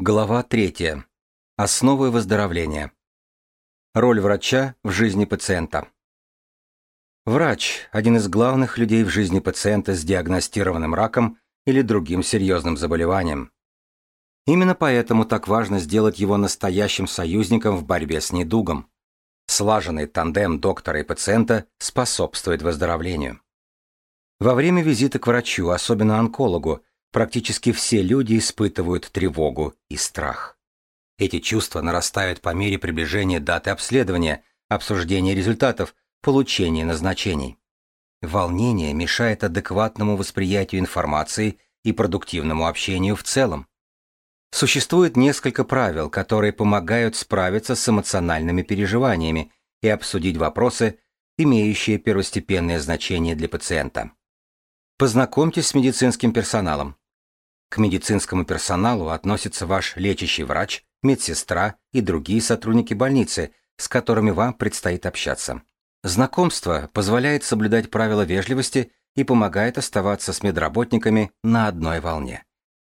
Глава 3. Основы выздоровления. Роль врача в жизни пациента. Врач – один из главных людей в жизни пациента с диагностированным раком или другим серьезным заболеванием. Именно поэтому так важно сделать его настоящим союзником в борьбе с недугом. Слаженный тандем доктора и пациента способствует выздоровлению. Во время визита к врачу, особенно онкологу, практически все люди испытывают тревогу и страх. Эти чувства нарастают по мере приближения даты обследования, обсуждения результатов, получения назначений. Волнение мешает адекватному восприятию информации и продуктивному общению в целом. Существует несколько правил, которые помогают справиться с эмоциональными переживаниями и обсудить вопросы, имеющие первостепенное значение для пациента. Познакомьтесь с медицинским персоналом. К медицинскому персоналу относится ваш лечащий врач, медсестра и другие сотрудники больницы, с которыми вам предстоит общаться. Знакомство позволяет соблюдать правила вежливости и помогает оставаться с медработниками на одной волне.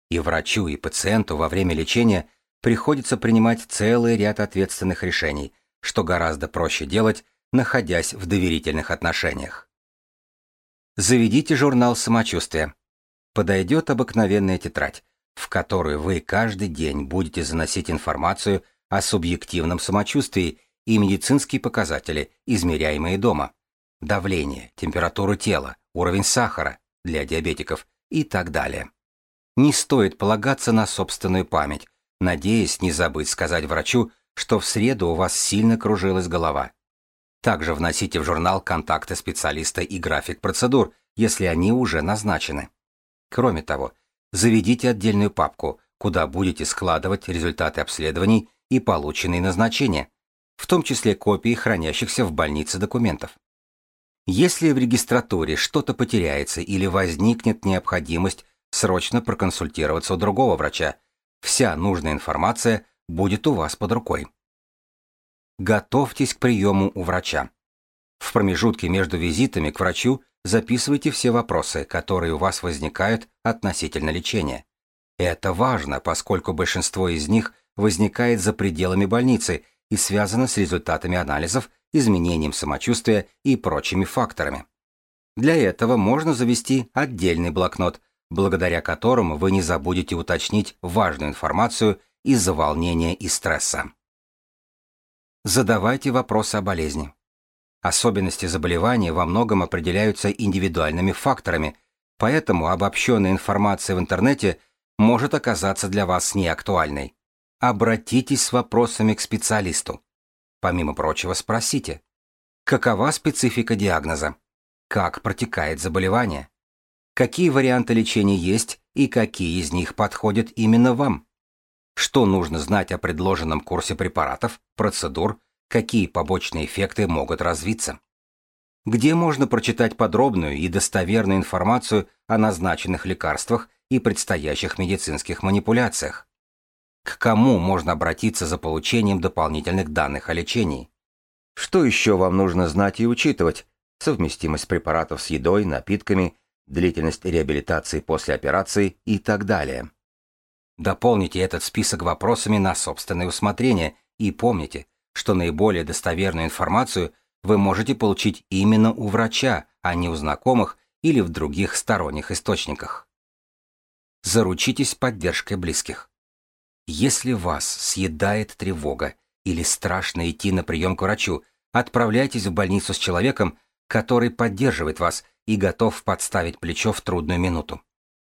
И врачу, и пациенту во время лечения приходится принимать целый ряд ответственных решений, что гораздо проще делать, находясь в доверительных отношениях. Заведите журнал самочувствия. Подойдет обыкновенная тетрадь, в которую вы каждый день будете заносить информацию о субъективном самочувствии и медицинские показатели, измеряемые дома. Давление, температуру тела, уровень сахара для диабетиков и так далее. Не стоит полагаться на собственную память, надеясь не забыть сказать врачу, что в среду у вас сильно кружилась голова. Также вносите в журнал контакты специалиста и график процедур, если они уже назначены. Кроме того, заведите отдельную папку, куда будете складывать результаты обследований и полученные назначения, в том числе копии хранящихся в больнице документов. Если в регистратуре что-то потеряется или возникнет необходимость срочно проконсультироваться у другого врача, вся нужная информация будет у вас под рукой. Готовьтесь к приему у врача. В промежутке между визитами к врачу записывайте все вопросы, которые у вас возникают относительно лечения. Это важно, поскольку большинство из них возникает за пределами больницы и связано с результатами анализов, изменением самочувствия и прочими факторами. Для этого можно завести отдельный блокнот, благодаря которому вы не забудете уточнить важную информацию из-за волнения и стресса. Задавайте вопросы о болезни. Особенности заболевания во многом определяются индивидуальными факторами, поэтому обобщенная информация в интернете может оказаться для вас неактуальной. Обратитесь с вопросами к специалисту. Помимо прочего, спросите, какова специфика диагноза, как протекает заболевание, какие варианты лечения есть и какие из них подходят именно вам. Что нужно знать о предложенном курсе препаратов, процедур, какие побочные эффекты могут развиться? Где можно прочитать подробную и достоверную информацию о назначенных лекарствах и предстоящих медицинских манипуляциях? К кому можно обратиться за получением дополнительных данных о лечении? Что еще вам нужно знать и учитывать? Совместимость препаратов с едой, напитками, длительность реабилитации после операции и так далее. Дополните этот список вопросами на собственное усмотрение и помните, что наиболее достоверную информацию вы можете получить именно у врача, а не у знакомых или в других сторонних источниках. Заручитесь поддержкой близких. Если вас съедает тревога или страшно идти на прием к врачу, отправляйтесь в больницу с человеком, который поддерживает вас и готов подставить плечо в трудную минуту.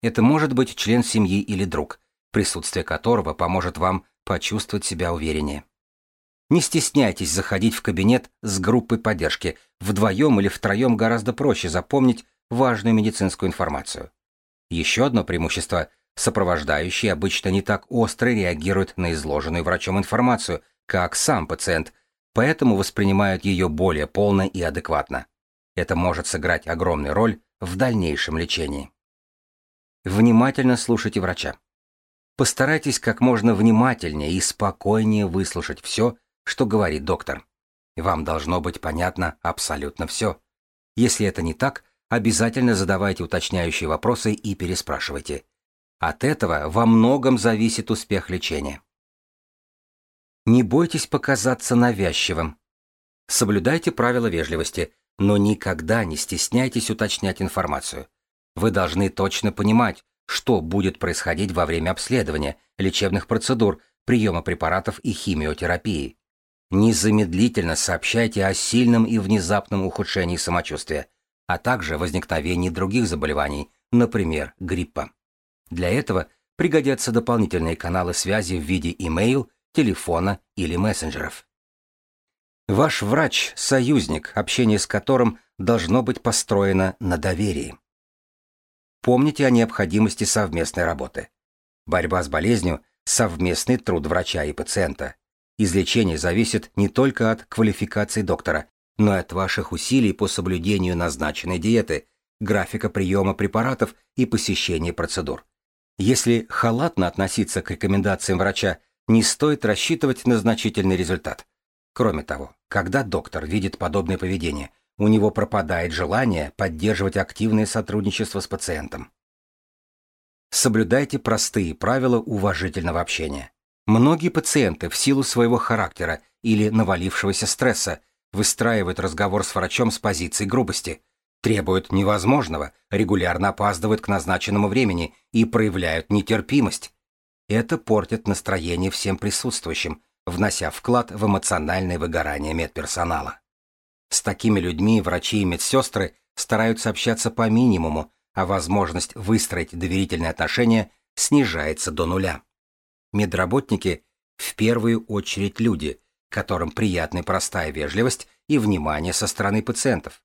Это может быть член семьи или друг, присутствие которого поможет вам почувствовать себя увереннее. Не стесняйтесь заходить в кабинет с группой поддержки. Вдвоем или втроем гораздо проще запомнить важную медицинскую информацию. Еще одно преимущество – сопровождающие обычно не так остро реагируют на изложенную врачом информацию, как сам пациент, поэтому воспринимают ее более полно и адекватно. Это может сыграть огромную роль в дальнейшем лечении. Внимательно слушайте врача. Постарайтесь как можно внимательнее и спокойнее выслушать все, что говорит доктор. Вам должно быть понятно абсолютно все. Если это не так, обязательно задавайте уточняющие вопросы и переспрашивайте. От этого во многом зависит успех лечения. Не бойтесь показаться навязчивым. Соблюдайте правила вежливости, но никогда не стесняйтесь уточнять информацию. Вы должны точно понимать, что будет происходить во время обследования, лечебных процедур, приема препаратов и химиотерапии. Незамедлительно сообщайте о сильном и внезапном ухудшении самочувствия, а также возникновении других заболеваний, например, гриппа. Для этого пригодятся дополнительные каналы связи в виде имейл телефона или мессенджеров. Ваш врач – союзник, общение с которым должно быть построено на доверии. Помните о необходимости совместной работы. Борьба с болезнью – совместный труд врача и пациента. Излечение зависит не только от квалификации доктора, но и от ваших усилий по соблюдению назначенной диеты, графика приема препаратов и посещения процедур. Если халатно относиться к рекомендациям врача не стоит рассчитывать на значительный результат. Кроме того, когда доктор видит подобное поведение, у него пропадает желание поддерживать активное сотрудничество с пациентом. Соблюдайте простые правила уважительного общения. Многие пациенты в силу своего характера или навалившегося стресса выстраивают разговор с врачом с позиции грубости, требуют невозможного, регулярно опаздывают к назначенному времени и проявляют нетерпимость. Это портит настроение всем присутствующим, внося вклад в эмоциональное выгорание медперсонала. С такими людьми врачи и медсестры стараются общаться по минимуму, а возможность выстроить доверительные отношения снижается до нуля. Медработники в первую очередь люди, которым приятна простая вежливость и внимание со стороны пациентов.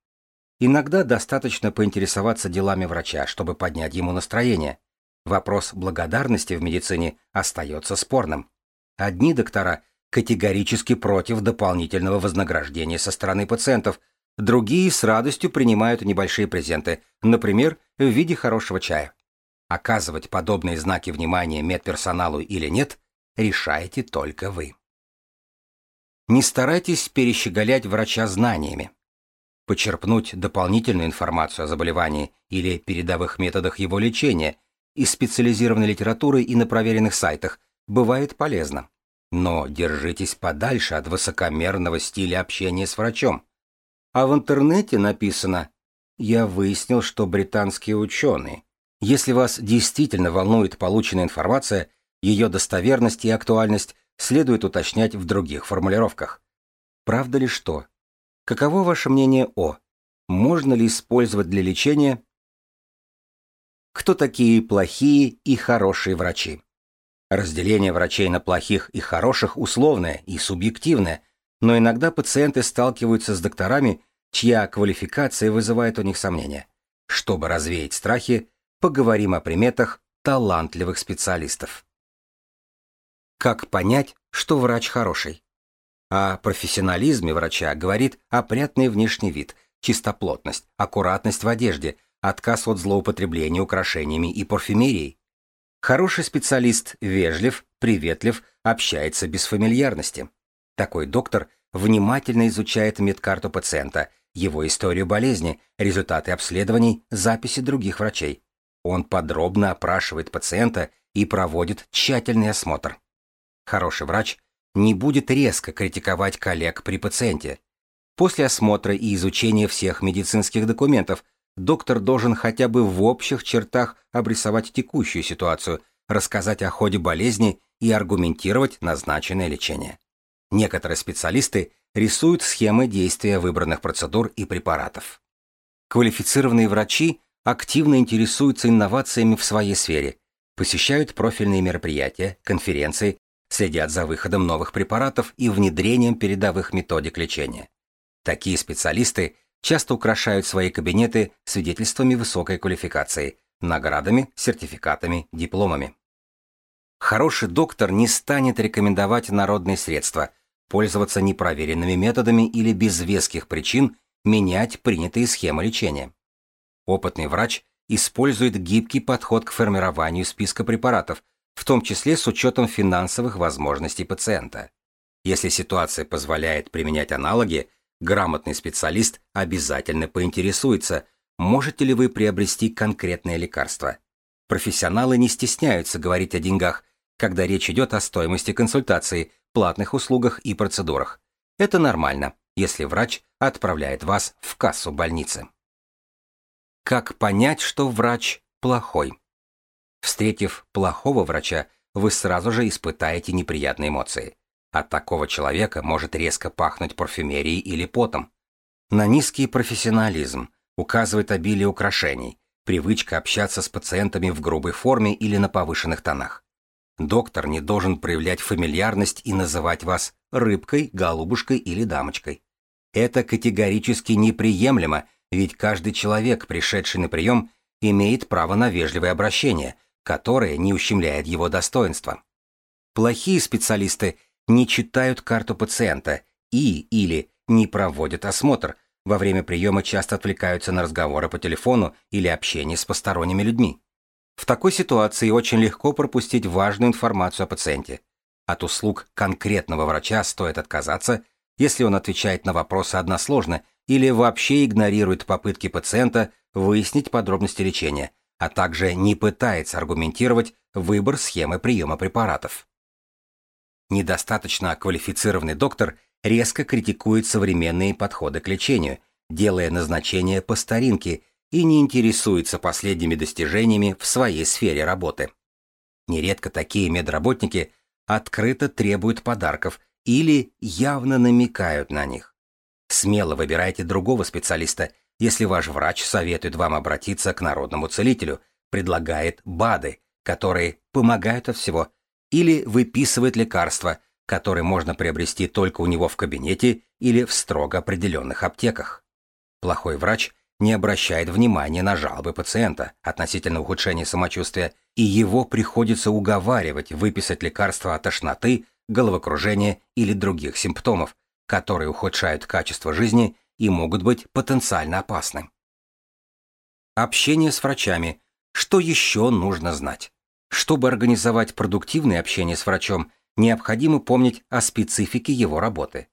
Иногда достаточно поинтересоваться делами врача, чтобы поднять ему настроение, Вопрос благодарности в медицине остается спорным. Одни доктора категорически против дополнительного вознаграждения со стороны пациентов, другие с радостью принимают небольшие презенты, например, в виде хорошего чая. Оказывать подобные знаки внимания медперсоналу или нет, решаете только вы. Не старайтесь перещеголять врача знаниями. Почерпнуть дополнительную информацию о заболевании или передовых методах его лечения – из специализированной литературы и на проверенных сайтах бывает полезно. Но держитесь подальше от высокомерного стиля общения с врачом. А в интернете написано «Я выяснил, что британские ученые». Если вас действительно волнует полученная информация, ее достоверность и актуальность следует уточнять в других формулировках. Правда ли что? Каково ваше мнение о? Можно ли использовать для лечения кто такие плохие и хорошие врачи. Разделение врачей на плохих и хороших условное и субъективное, но иногда пациенты сталкиваются с докторами, чья квалификация вызывает у них сомнения. Чтобы развеять страхи, поговорим о приметах талантливых специалистов. Как понять, что врач хороший? О профессионализме врача говорит опрятный внешний вид, чистоплотность, аккуратность в одежде – отказ от злоупотребления украшениями и парфюмерией. Хороший специалист вежлив, приветлив, общается без фамильярности. Такой доктор внимательно изучает медкарту пациента, его историю болезни, результаты обследований, записи других врачей. Он подробно опрашивает пациента и проводит тщательный осмотр. Хороший врач не будет резко критиковать коллег при пациенте. После осмотра и изучения всех медицинских документов доктор должен хотя бы в общих чертах обрисовать текущую ситуацию, рассказать о ходе болезни и аргументировать назначенное лечение. Некоторые специалисты рисуют схемы действия выбранных процедур и препаратов. Квалифицированные врачи активно интересуются инновациями в своей сфере, посещают профильные мероприятия, конференции, следят за выходом новых препаратов и внедрением передовых методик лечения. Такие специалисты часто украшают свои кабинеты свидетельствами высокой квалификации, наградами, сертификатами, дипломами. Хороший доктор не станет рекомендовать народные средства, пользоваться непроверенными методами или без веских причин менять принятые схемы лечения. Опытный врач использует гибкий подход к формированию списка препаратов, в том числе с учетом финансовых возможностей пациента. Если ситуация позволяет применять аналоги, Грамотный специалист обязательно поинтересуется, можете ли вы приобрести конкретное лекарство. Профессионалы не стесняются говорить о деньгах, когда речь идет о стоимости консультации, платных услугах и процедурах. Это нормально, если врач отправляет вас в кассу больницы. Как понять, что врач плохой? Встретив плохого врача, вы сразу же испытаете неприятные эмоции. От такого человека может резко пахнуть парфюмерией или потом. На низкий профессионализм указывает обилие украшений, привычка общаться с пациентами в грубой форме или на повышенных тонах. Доктор не должен проявлять фамильярность и называть вас рыбкой, голубушкой или дамочкой. Это категорически неприемлемо, ведь каждый человек, пришедший на прием, имеет право на вежливое обращение, которое не ущемляет его достоинства. Плохие специалисты не читают карту пациента и или не проводят осмотр, во время приема часто отвлекаются на разговоры по телефону или общение с посторонними людьми. В такой ситуации очень легко пропустить важную информацию о пациенте. От услуг конкретного врача стоит отказаться, если он отвечает на вопросы односложно или вообще игнорирует попытки пациента выяснить подробности лечения, а также не пытается аргументировать выбор схемы приема препаратов. Недостаточно квалифицированный доктор резко критикует современные подходы к лечению, делая назначения по старинке и не интересуется последними достижениями в своей сфере работы. Нередко такие медработники открыто требуют подарков или явно намекают на них. Смело выбирайте другого специалиста, если ваш врач советует вам обратиться к народному целителю, предлагает БАДы, которые помогают от всего, или выписывает лекарства, которые можно приобрести только у него в кабинете или в строго определенных аптеках. Плохой врач не обращает внимания на жалобы пациента относительно ухудшения самочувствия, и его приходится уговаривать выписать лекарства от тошноты, головокружения или других симптомов, которые ухудшают качество жизни и могут быть потенциально опасны. Общение с врачами. Что еще нужно знать? Чтобы организовать продуктивное общение с врачом, необходимо помнить о специфике его работы.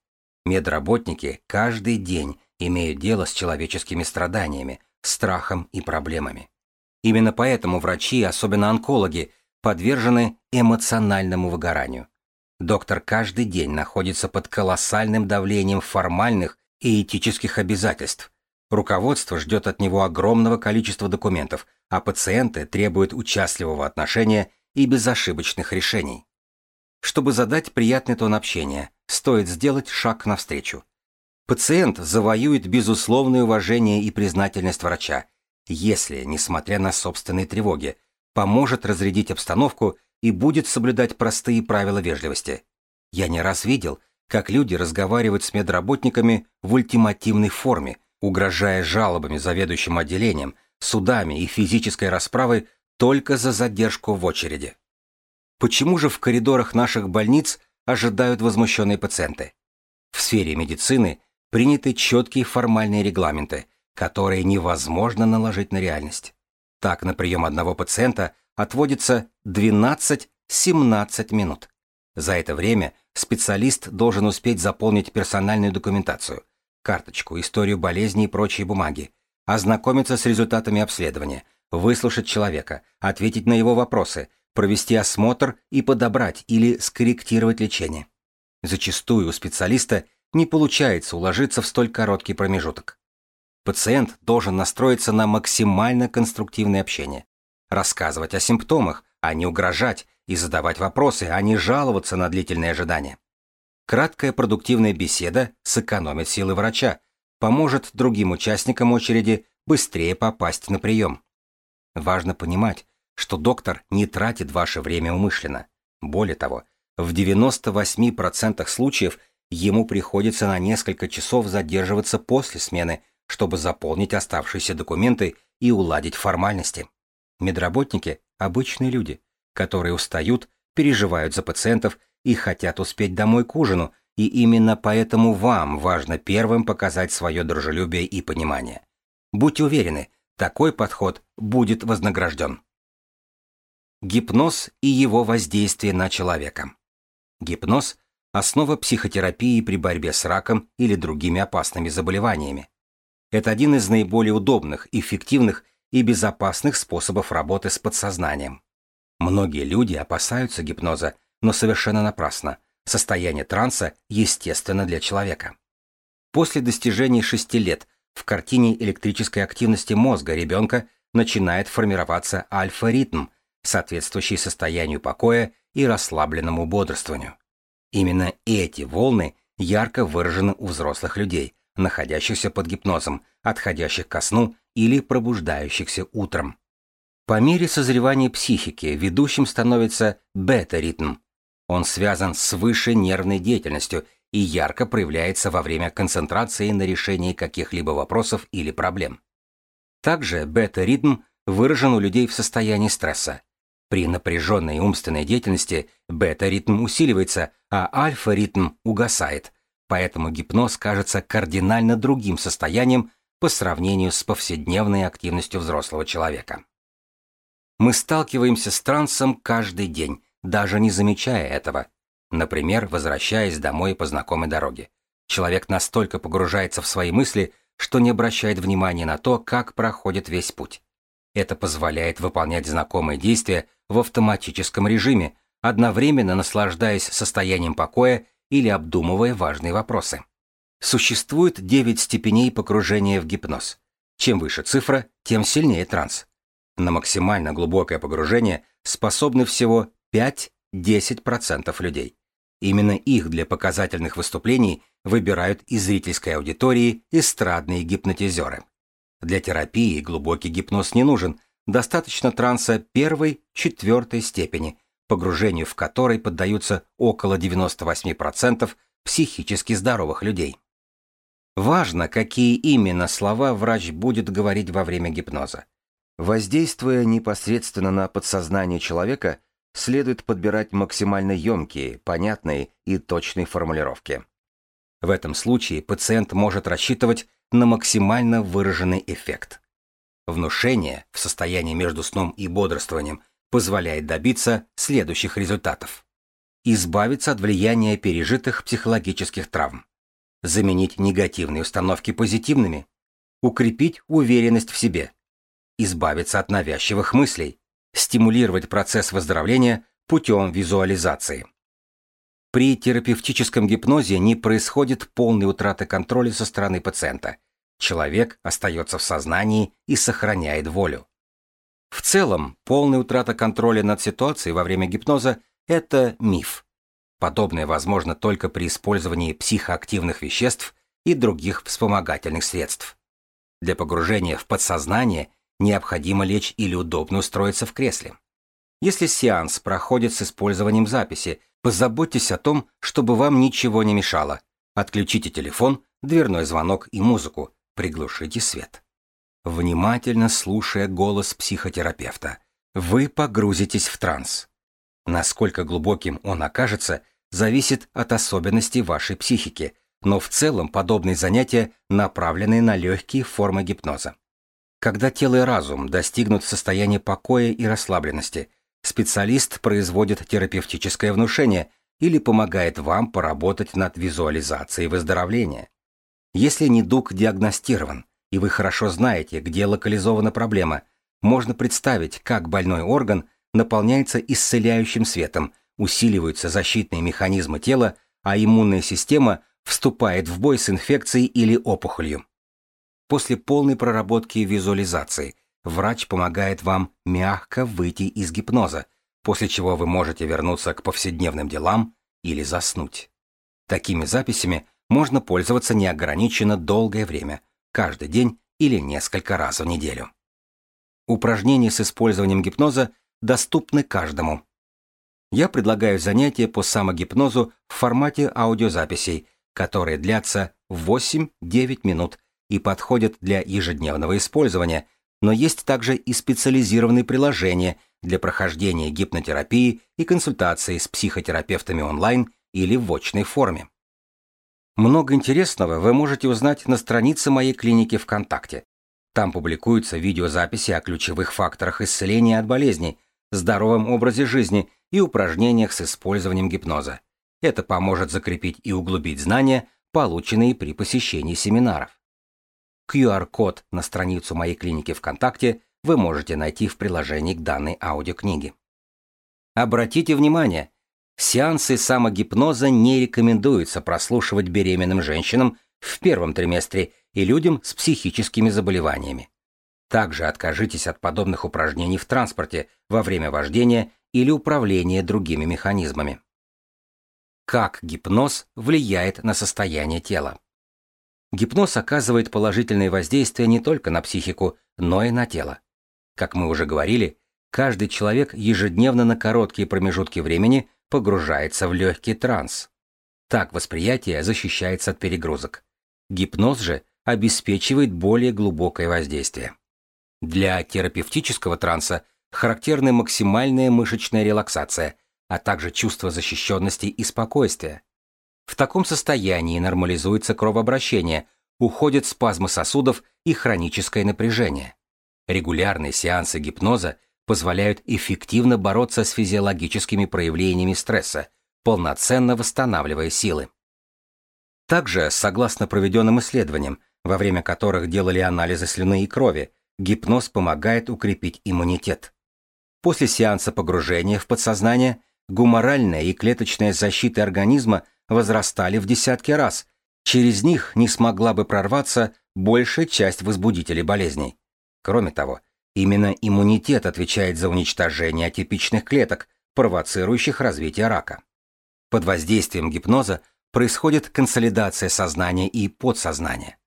Медработники каждый день имеют дело с человеческими страданиями, страхом и проблемами. Именно поэтому врачи, особенно онкологи, подвержены эмоциональному выгоранию. Доктор каждый день находится под колоссальным давлением формальных и этических обязательств. Руководство ждет от него огромного количества документов, а пациенты требуют участливого отношения и безошибочных решений. Чтобы задать приятный тон общения, стоит сделать шаг навстречу. Пациент завоюет безусловное уважение и признательность врача, если, несмотря на собственные тревоги, поможет разрядить обстановку и будет соблюдать простые правила вежливости. Я не раз видел, как люди разговаривают с медработниками в ультимативной форме, угрожая жалобами заведующим отделением, судами и физической расправой только за задержку в очереди. Почему же в коридорах наших больниц ожидают возмущенные пациенты? В сфере медицины приняты четкие формальные регламенты, которые невозможно наложить на реальность. Так, на прием одного пациента отводится 12-17 минут. За это время специалист должен успеть заполнить персональную документацию, карточку, историю болезни и прочие бумаги, ознакомиться с результатами обследования, выслушать человека, ответить на его вопросы, провести осмотр и подобрать или скорректировать лечение. Зачастую у специалиста не получается уложиться в столь короткий промежуток. Пациент должен настроиться на максимально конструктивное общение, рассказывать о симптомах, а не угрожать, и задавать вопросы, а не жаловаться на длительное ожидание. Краткая продуктивная беседа сэкономит силы врача, поможет другим участникам очереди быстрее попасть на прием. Важно понимать, что доктор не тратит ваше время умышленно. Более того, в 98% случаев ему приходится на несколько часов задерживаться после смены, чтобы заполнить оставшиеся документы и уладить формальности. Медработники – обычные люди, которые устают, переживают за пациентов и хотят успеть домой к ужину, и именно поэтому вам важно первым показать свое дружелюбие и понимание. Будьте уверены, такой подход будет вознагражден. Гипноз и его воздействие на человека. Гипноз – основа психотерапии при борьбе с раком или другими опасными заболеваниями. Это один из наиболее удобных, эффективных и безопасных способов работы с подсознанием. Многие люди опасаются гипноза, но совершенно напрасно. Состояние транса естественно для человека. После достижения шести лет в картине электрической активности мозга ребенка начинает формироваться альфа-ритм, соответствующий состоянию покоя и расслабленному бодрствованию. Именно эти волны ярко выражены у взрослых людей, находящихся под гипнозом, отходящих ко сну или пробуждающихся утром. По мере созревания психики ведущим становится бета-ритм. Он связан с высшей нервной деятельностью и ярко проявляется во время концентрации на решении каких-либо вопросов или проблем. Также бета-ритм выражен у людей в состоянии стресса. При напряженной умственной деятельности бета-ритм усиливается, а альфа-ритм угасает, поэтому гипноз кажется кардинально другим состоянием по сравнению с повседневной активностью взрослого человека. Мы сталкиваемся с трансом каждый день, даже не замечая этого. Например, возвращаясь домой по знакомой дороге. Человек настолько погружается в свои мысли, что не обращает внимания на то, как проходит весь путь. Это позволяет выполнять знакомые действия в автоматическом режиме, одновременно наслаждаясь состоянием покоя или обдумывая важные вопросы. Существует 9 степеней погружения в гипноз. Чем выше цифра, тем сильнее транс. На максимально глубокое погружение способны всего 5-10% людей. Именно их для показательных выступлений выбирают из зрительской аудитории эстрадные гипнотизеры. Для терапии глубокий гипноз не нужен, достаточно транса первой, четвертой степени, погружению в который поддаются около 98% психически здоровых людей. Важно, какие именно слова врач будет говорить во время гипноза. Воздействуя непосредственно на подсознание человека, следует подбирать максимально емкие, понятные и точные формулировки. В этом случае пациент может рассчитывать на максимально выраженный эффект. Внушение в состоянии между сном и бодрствованием позволяет добиться следующих результатов. Избавиться от влияния пережитых психологических травм. Заменить негативные установки позитивными. Укрепить уверенность в себе. Избавиться от навязчивых мыслей. Стимулировать процесс выздоровления путем визуализации. При терапевтическом гипнозе не происходит полной утраты контроля со стороны пациента. Человек остается в сознании и сохраняет волю. В целом, полная утрата контроля над ситуацией во время гипноза – это миф. Подобное возможно только при использовании психоактивных веществ и других вспомогательных средств. Для погружения в подсознание необходимо лечь или удобно устроиться в кресле. Если сеанс проходит с использованием записи, позаботьтесь о том, чтобы вам ничего не мешало. Отключите телефон, дверной звонок и музыку, приглушите свет. Внимательно слушая голос психотерапевта, вы погрузитесь в транс. Насколько глубоким он окажется, зависит от особенностей вашей психики, но в целом подобные занятия направлены на легкие формы гипноза. Когда тело и разум достигнут состояния покоя и расслабленности, специалист производит терапевтическое внушение или помогает вам поработать над визуализацией выздоровления. Если недуг диагностирован, и вы хорошо знаете, где локализована проблема, можно представить, как больной орган наполняется исцеляющим светом, усиливаются защитные механизмы тела, а иммунная система вступает в бой с инфекцией или опухолью. После полной проработки визуализации врач помогает вам мягко выйти из гипноза, после чего вы можете вернуться к повседневным делам или заснуть. Такими записями можно пользоваться неограниченно долгое время, каждый день или несколько раз в неделю. Упражнения с использованием гипноза доступны каждому. Я предлагаю занятия по самогипнозу в формате аудиозаписей, которые длятся 8-9 минут и подходят для ежедневного использования, но есть также и специализированные приложения для прохождения гипнотерапии и консультации с психотерапевтами онлайн или в очной форме. Много интересного вы можете узнать на странице моей клиники ВКонтакте. Там публикуются видеозаписи о ключевых факторах исцеления от болезней, здоровом образе жизни и упражнениях с использованием гипноза. Это поможет закрепить и углубить знания, полученные при посещении семинаров. QR-код на страницу моей клиники ВКонтакте вы можете найти в приложении к данной аудиокниге. Обратите внимание, сеансы самогипноза не рекомендуется прослушивать беременным женщинам в первом триместре и людям с психическими заболеваниями. Также откажитесь от подобных упражнений в транспорте во время вождения или управления другими механизмами. Как гипноз влияет на состояние тела? Гипноз оказывает положительное воздействие не только на психику, но и на тело. Как мы уже говорили, каждый человек ежедневно на короткие промежутки времени погружается в легкий транс. Так восприятие защищается от перегрузок. Гипноз же обеспечивает более глубокое воздействие. Для терапевтического транса характерны максимальная мышечная релаксация, а также чувство защищенности и спокойствия. В таком состоянии нормализуется кровообращение, уходят спазмы сосудов и хроническое напряжение. Регулярные сеансы гипноза позволяют эффективно бороться с физиологическими проявлениями стресса, полноценно восстанавливая силы. Также, согласно проведенным исследованиям, во время которых делали анализы слюны и крови, гипноз помогает укрепить иммунитет. После сеанса погружения в подсознание гуморальная и клеточная защита организма возрастали в десятки раз, через них не смогла бы прорваться большая часть возбудителей болезней. Кроме того, именно иммунитет отвечает за уничтожение атипичных клеток, провоцирующих развитие рака. Под воздействием гипноза происходит консолидация сознания и подсознания.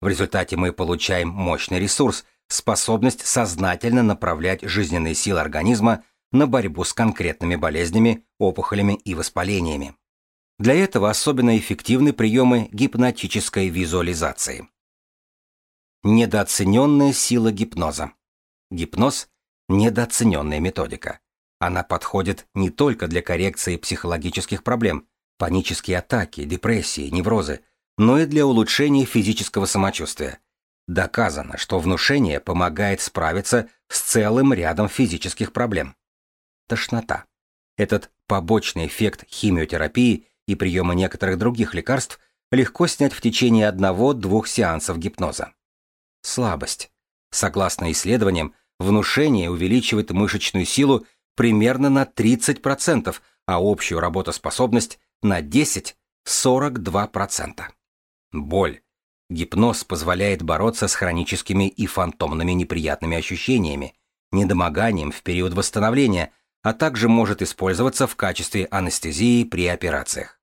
В результате мы получаем мощный ресурс, способность сознательно направлять жизненные силы организма на борьбу с конкретными болезнями, опухолями и воспалениями. Для этого особенно эффективны приемы гипнотической визуализации. Недооцененная сила гипноза. Гипноз – недооцененная методика. Она подходит не только для коррекции психологических проблем, панические атаки, депрессии, неврозы, но и для улучшения физического самочувствия. Доказано, что внушение помогает справиться с целым рядом физических проблем. Тошнота. Этот побочный эффект химиотерапии и приема некоторых других лекарств легко снять в течение одного-двух сеансов гипноза. Слабость. Согласно исследованиям, внушение увеличивает мышечную силу примерно на 30%, а общую работоспособность на 10-42%. Боль. Гипноз позволяет бороться с хроническими и фантомными неприятными ощущениями, недомоганием в период восстановления, а также может использоваться в качестве анестезии при операциях.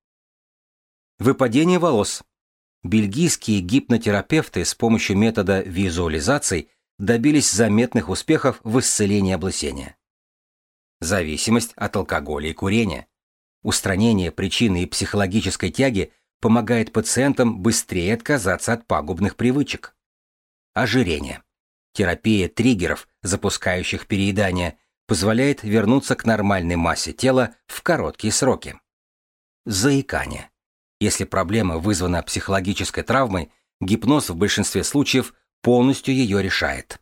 Выпадение волос. Бельгийские гипнотерапевты с помощью метода визуализаций добились заметных успехов в исцелении облысения. Зависимость от алкоголя и курения. Устранение причины и психологической тяги помогает пациентам быстрее отказаться от пагубных привычек. Ожирение. Терапия триггеров, запускающих переедание, позволяет вернуться к нормальной массе тела в короткие сроки. Заикание. Если проблема вызвана психологической травмой, гипноз в большинстве случаев полностью ее решает.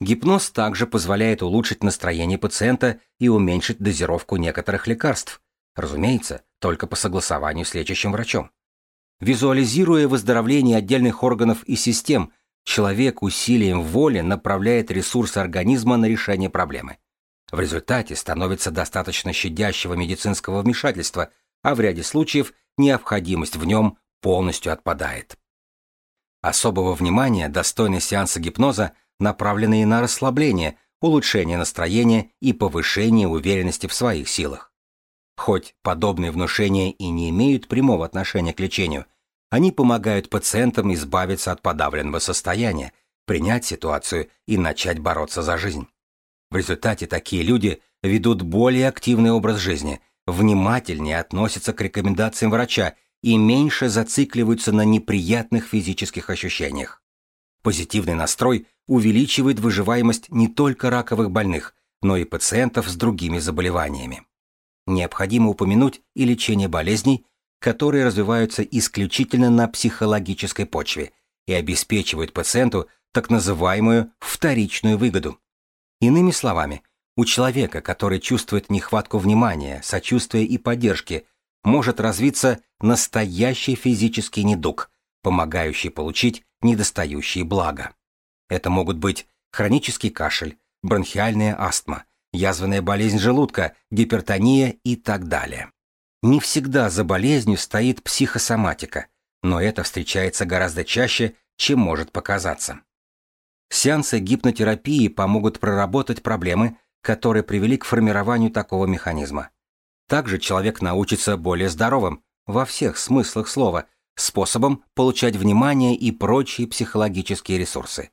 Гипноз также позволяет улучшить настроение пациента и уменьшить дозировку некоторых лекарств, разумеется, только по согласованию с лечащим врачом. Визуализируя выздоровление отдельных органов и систем, человек усилием воли направляет ресурсы организма на решение проблемы. В результате становится достаточно щадящего медицинского вмешательства, а в ряде случаев необходимость в нем полностью отпадает. Особого внимания достойны сеансы гипноза, направленные на расслабление, улучшение настроения и повышение уверенности в своих силах. Хоть подобные внушения и не имеют прямого отношения к лечению, они помогают пациентам избавиться от подавленного состояния, принять ситуацию и начать бороться за жизнь. В результате такие люди ведут более активный образ жизни, внимательнее относятся к рекомендациям врача и меньше зацикливаются на неприятных физических ощущениях. Позитивный настрой увеличивает выживаемость не только раковых больных, но и пациентов с другими заболеваниями. Необходимо упомянуть и лечение болезней, которые развиваются исключительно на психологической почве и обеспечивают пациенту так называемую вторичную выгоду. Иными словами, у человека, который чувствует нехватку внимания, сочувствия и поддержки, может развиться настоящий физический недуг, помогающий получить недостающие блага. Это могут быть хронический кашель, бронхиальная астма, язвенная болезнь желудка, гипертония и так далее. Не всегда за болезнью стоит психосоматика, но это встречается гораздо чаще, чем может показаться. Сеансы гипнотерапии помогут проработать проблемы, которые привели к формированию такого механизма. Также человек научится более здоровым, во всех смыслах слова, способом получать внимание и прочие психологические ресурсы.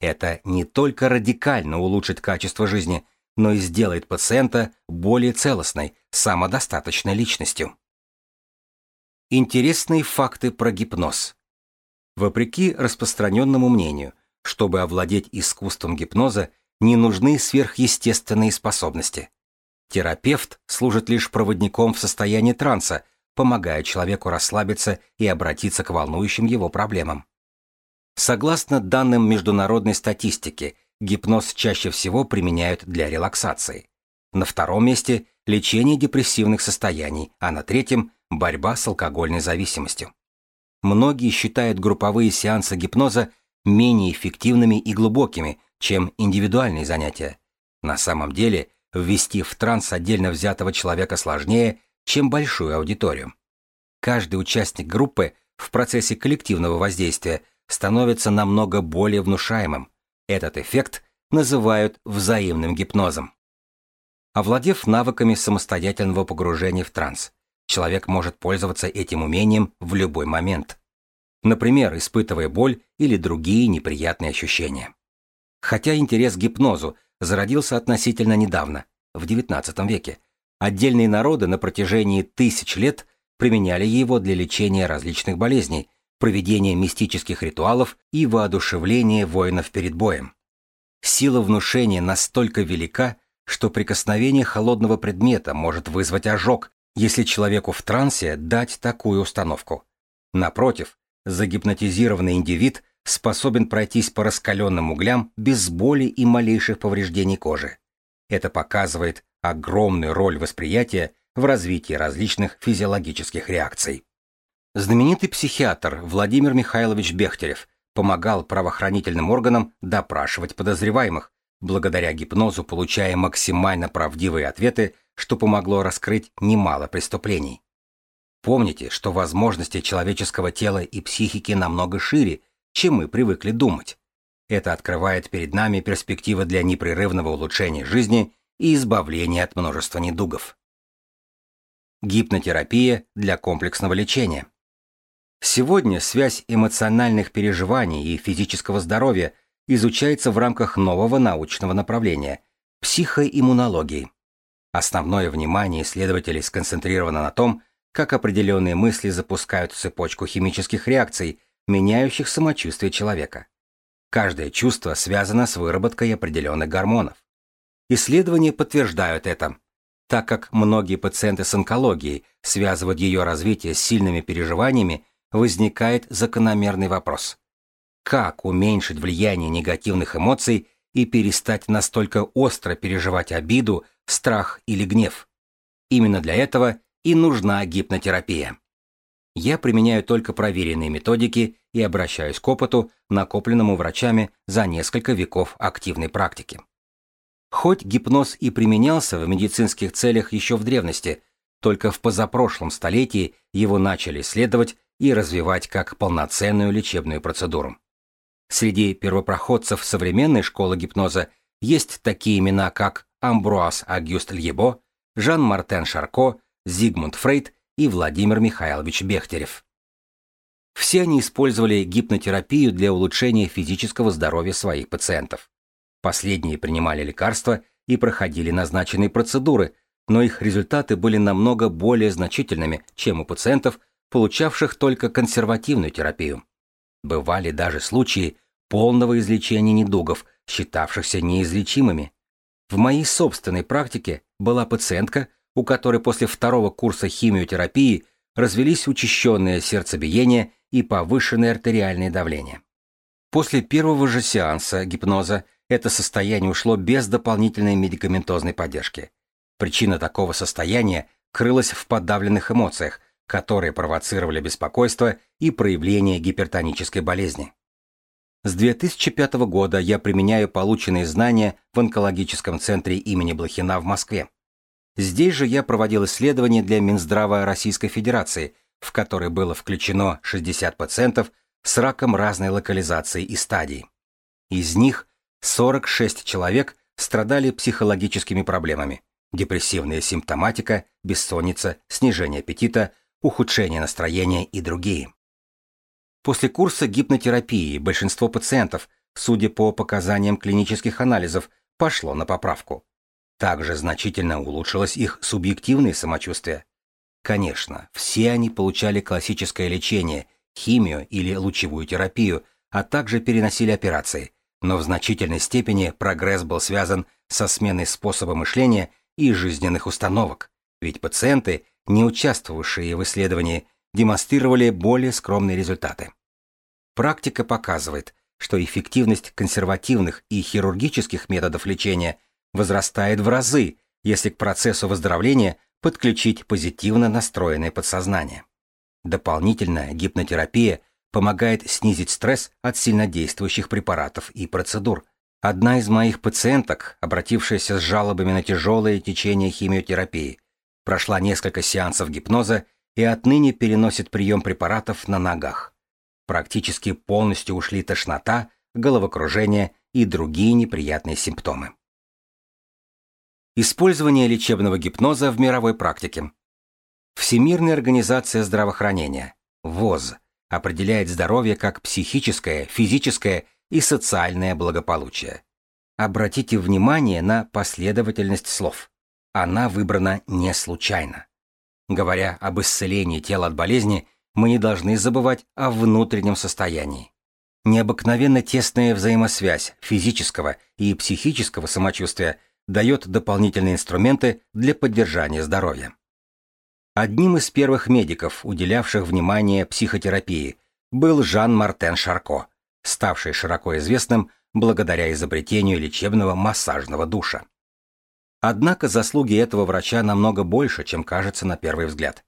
Это не только радикально улучшит качество жизни, но и сделает пациента более целостной, самодостаточной личностью. Интересные факты про гипноз. Вопреки распространенному мнению, чтобы овладеть искусством гипноза, не нужны сверхъестественные способности. Терапевт служит лишь проводником в состоянии транса, помогая человеку расслабиться и обратиться к волнующим его проблемам. Согласно данным международной статистики, гипноз чаще всего применяют для релаксации. На втором месте – лечение депрессивных состояний, а на третьем – борьба с алкогольной зависимостью. Многие считают групповые сеансы гипноза менее эффективными и глубокими, чем индивидуальные занятия. На самом деле, ввести в транс отдельно взятого человека сложнее, чем большую аудиторию. Каждый участник группы в процессе коллективного воздействия становится намного более внушаемым. Этот эффект называют взаимным гипнозом. Овладев навыками самостоятельного погружения в транс, человек может пользоваться этим умением в любой момент. Например, испытывая боль или другие неприятные ощущения. Хотя интерес к гипнозу зародился относительно недавно, в XIX веке, отдельные народы на протяжении тысяч лет применяли его для лечения различных болезней, проведения мистических ритуалов и воодушевления воинов перед боем. Сила внушения настолько велика, что прикосновение холодного предмета может вызвать ожог, если человеку в трансе дать такую установку. Напротив, загипнотизированный индивид способен пройтись по раскаленным углям без боли и малейших повреждений кожи. Это показывает огромную роль восприятия в развитии различных физиологических реакций. Знаменитый психиатр Владимир Михайлович Бехтерев помогал правоохранительным органам допрашивать подозреваемых, благодаря гипнозу получая максимально правдивые ответы, что помогло раскрыть немало преступлений. Помните, что возможности человеческого тела и психики намного шире, чем мы привыкли думать. Это открывает перед нами перспективы для непрерывного улучшения жизни и избавления от множества недугов. Гипнотерапия для комплексного лечения. Сегодня связь эмоциональных переживаний и физического здоровья изучается в рамках нового научного направления – психоиммунологии. Основное внимание исследователей сконцентрировано на том, как определенные мысли запускают цепочку химических реакций, меняющих самочувствие человека. Каждое чувство связано с выработкой определенных гормонов. Исследования подтверждают это, так как многие пациенты с онкологией связывают ее развитие с сильными переживаниями возникает закономерный вопрос. Как уменьшить влияние негативных эмоций и перестать настолько остро переживать обиду, страх или гнев? Именно для этого и нужна гипнотерапия. Я применяю только проверенные методики и обращаюсь к опыту, накопленному врачами за несколько веков активной практики. Хоть гипноз и применялся в медицинских целях еще в древности, только в позапрошлом столетии его начали исследовать и развивать как полноценную лечебную процедуру. Среди первопроходцев современной школы гипноза есть такие имена, как Амбруаз Агюст Льебо, Жан-Мартен Шарко, Зигмунд Фрейд и Владимир Михайлович Бехтерев. Все они использовали гипнотерапию для улучшения физического здоровья своих пациентов. Последние принимали лекарства и проходили назначенные процедуры, но их результаты были намного более значительными, чем у пациентов, получавших только консервативную терапию. Бывали даже случаи полного излечения недугов, считавшихся неизлечимыми. В моей собственной практике была пациентка, у которой после второго курса химиотерапии развелись учащенное сердцебиение и повышенное артериальное давление. После первого же сеанса гипноза это состояние ушло без дополнительной медикаментозной поддержки. Причина такого состояния крылась в подавленных эмоциях, которые провоцировали беспокойство и проявление гипертонической болезни. С 2005 года я применяю полученные знания в онкологическом центре имени Блохина в Москве. Здесь же я проводил исследования для Минздрава Российской Федерации, в который было включено 60 пациентов с раком разной локализации и стадии. Из них 46 человек страдали психологическими проблемами, депрессивная симптоматика, бессонница, снижение аппетита, ухудшение настроения и другие. После курса гипнотерапии большинство пациентов, судя по показаниям клинических анализов, пошло на поправку. Также значительно улучшилось их субъективное самочувствие. Конечно, все они получали классическое лечение, химию или лучевую терапию, а также переносили операции, но в значительной степени прогресс был связан со сменой способа мышления и жизненных установок, ведь пациенты, не участвовавшие в исследовании, демонстрировали более скромные результаты. Практика показывает, что эффективность консервативных и хирургических методов лечения возрастает в разы, если к процессу выздоровления подключить позитивно настроенное подсознание. Дополнительная гипнотерапия помогает снизить стресс от сильнодействующих препаратов и процедур. Одна из моих пациенток, обратившаяся с жалобами на тяжелое течение химиотерапии, прошла несколько сеансов гипноза и отныне переносит прием препаратов на ногах. Практически полностью ушли тошнота, головокружение и другие неприятные симптомы. Использование лечебного гипноза в мировой практике. Всемирная организация здравоохранения, ВОЗ, определяет здоровье как психическое, физическое и социальное благополучие. Обратите внимание на последовательность слов. Она выбрана не случайно. Говоря об исцелении тела от болезни, мы не должны забывать о внутреннем состоянии. Необыкновенно тесная взаимосвязь физического и психического самочувствия дает дополнительные инструменты для поддержания здоровья. Одним из первых медиков, уделявших внимание психотерапии, был Жан-Мартен Шарко, ставший широко известным благодаря изобретению лечебного массажного душа. Однако заслуги этого врача намного больше, чем кажется на первый взгляд.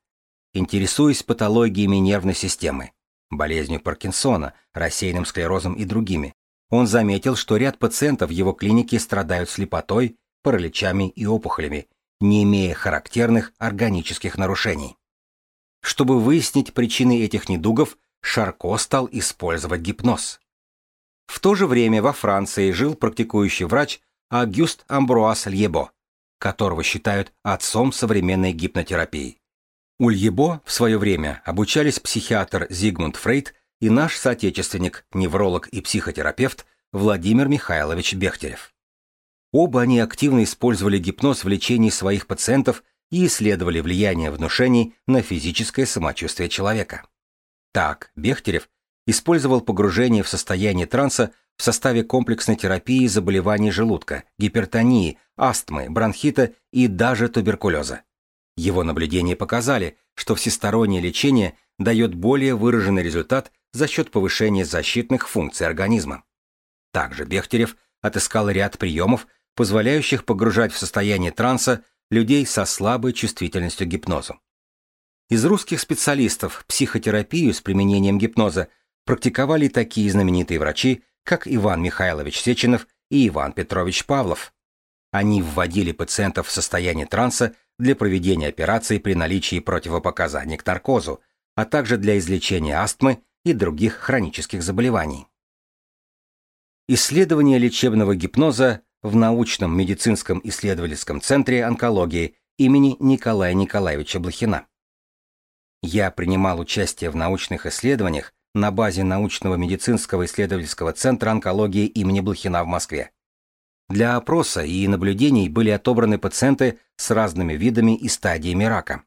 Интересуясь патологиями нервной системы, болезнью Паркинсона, рассеянным склерозом и другими, он заметил, что ряд пациентов в его клинике страдают слепотой, параличами и опухолями, не имея характерных органических нарушений. Чтобы выяснить причины этих недугов, Шарко стал использовать гипноз. В то же время во Франции жил практикующий врач Агюст Амбруас Льебо, которого считают отцом современной гипнотерапии. У Льебо в свое время обучались психиатр Зигмунд Фрейд и наш соотечественник, невролог и психотерапевт Владимир Михайлович Бехтерев. Оба они активно использовали гипноз в лечении своих пациентов и исследовали влияние внушений на физическое самочувствие человека. Так, Бехтерев использовал погружение в состояние транса в составе комплексной терапии заболеваний желудка, гипертонии, астмы, бронхита и даже туберкулеза. Его наблюдения показали, что всестороннее лечение дает более выраженный результат за счет повышения защитных функций организма. Также Бехтерев отыскал ряд приемов, позволяющих погружать в состояние транса людей со слабой чувствительностью к гипнозу. Из русских специалистов психотерапию с применением гипноза практиковали такие знаменитые врачи, как Иван Михайлович Сеченов и Иван Петрович Павлов. Они вводили пациентов в состояние транса для проведения операций при наличии противопоказаний к наркозу, а также для излечения астмы и других хронических заболеваний. Исследование лечебного гипноза в научном медицинском исследовательском центре онкологии имени Николая Николаевича Блохина. Я принимал участие в научных исследованиях на базе научного медицинского исследовательского центра онкологии имени Блохина в Москве. Для опроса и наблюдений были отобраны пациенты с разными видами и стадиями рака.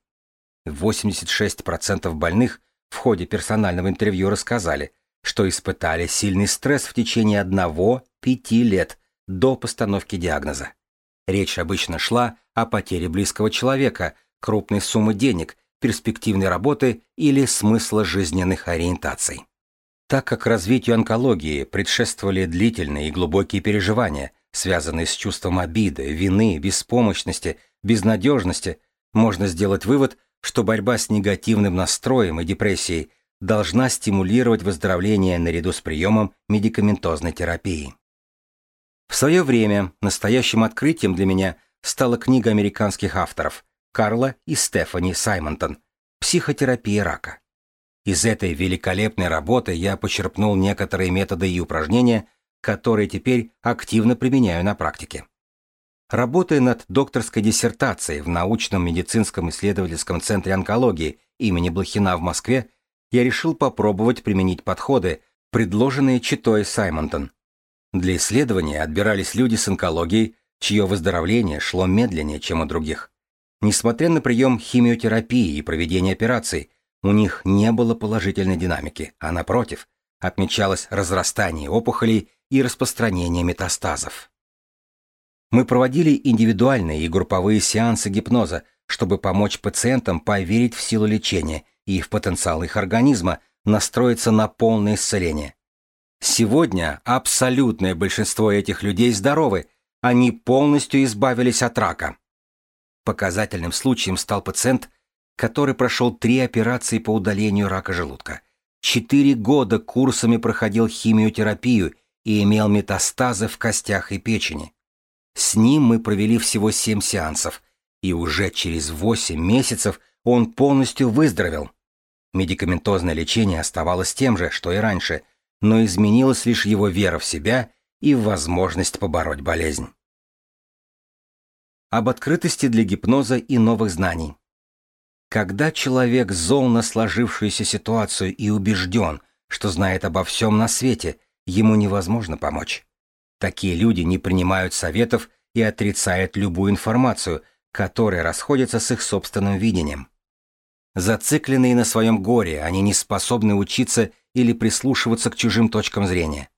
86% больных в ходе персонального интервью рассказали, что испытали сильный стресс в течение одного-пяти лет до постановки диагноза. Речь обычно шла о потере близкого человека, крупной суммы денег, перспективной работы или смысла жизненных ориентаций. Так как развитию онкологии предшествовали длительные и глубокие переживания, связанные с чувством обиды, вины, беспомощности, безнадежности, можно сделать вывод, что борьба с негативным настроем и депрессией должна стимулировать выздоровление наряду с приемом медикаментозной терапии. Свое время настоящим открытием для меня стала книга американских авторов Карла и Стефани Саймонтон «Психотерапия рака». Из этой великолепной работы я почерпнул некоторые методы и упражнения, которые теперь активно применяю на практике. Работая над докторской диссертацией в научном медицинском исследовательском центре онкологии имени Блохина в Москве, я решил попробовать применить подходы, предложенные читой Саймонтон. Для исследования отбирались люди с онкологией, чье выздоровление шло медленнее, чем у других. Несмотря на прием химиотерапии и проведение операций, у них не было положительной динамики, а напротив, отмечалось разрастание опухолей и распространение метастазов. Мы проводили индивидуальные и групповые сеансы гипноза, чтобы помочь пациентам поверить в силу лечения и в потенциал их организма настроиться на полное исцеление. Сегодня абсолютное большинство этих людей здоровы, они полностью избавились от рака. Показательным случаем стал пациент, который прошел три операции по удалению рака желудка. Четыре года курсами проходил химиотерапию и имел метастазы в костях и печени. С ним мы провели всего семь сеансов, и уже через восемь месяцев он полностью выздоровел. Медикаментозное лечение оставалось тем же, что и раньше, но изменилась лишь его вера в себя и возможность побороть болезнь. Об открытости для гипноза и новых знаний. Когда человек зол на сложившуюся ситуацию и убежден, что знает обо всем на свете, ему невозможно помочь. Такие люди не принимают советов и отрицают любую информацию, которая расходится с их собственным видением. Зацикленные на своем горе, они не способны учиться или прислушиваться к чужим точкам зрения.